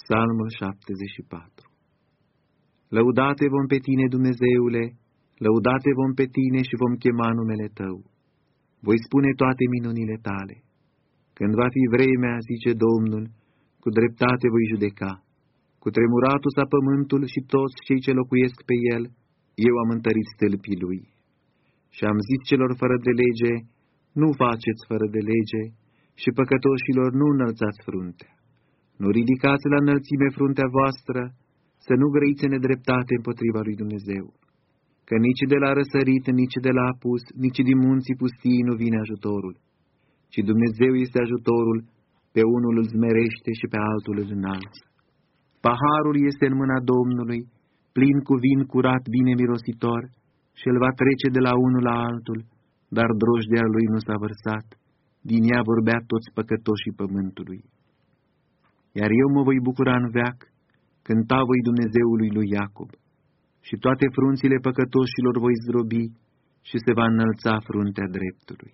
Psalmul 74 Lăudate vom pe tine, Dumnezeule, lăudate vom pe tine și vom chema numele Tău. Voi spune toate minunile Tale. Când va fi vremea, zice Domnul, cu dreptate voi judeca. Cu tremuratul sa pământul și toți cei ce locuiesc pe el, eu am întărit stâlpii lui. Și am zis celor fără de lege, nu faceți fără de lege, și păcătoșilor nu înălțați fruntea. Nu ridicați la înălțime fruntea voastră, să nu grăiți nedreptate împotriva lui Dumnezeu. Că nici de la răsărit, nici de la apus, nici din munții pustii nu vine ajutorul, ci Dumnezeu este ajutorul, pe unul îl zmerește și pe altul îl înalță. Paharul este în mâna Domnului, plin cu vin curat bine mirositor, și el va trece de la unul la altul, dar drojdea lui nu s-a vărsat, din ea vorbea toți păcătoșii pământului. Iar eu mă voi bucura în veac, cânta voi Dumnezeului lui Iacob, și toate frunțile păcătoșilor voi zdrobi și se va înălța fruntea dreptului.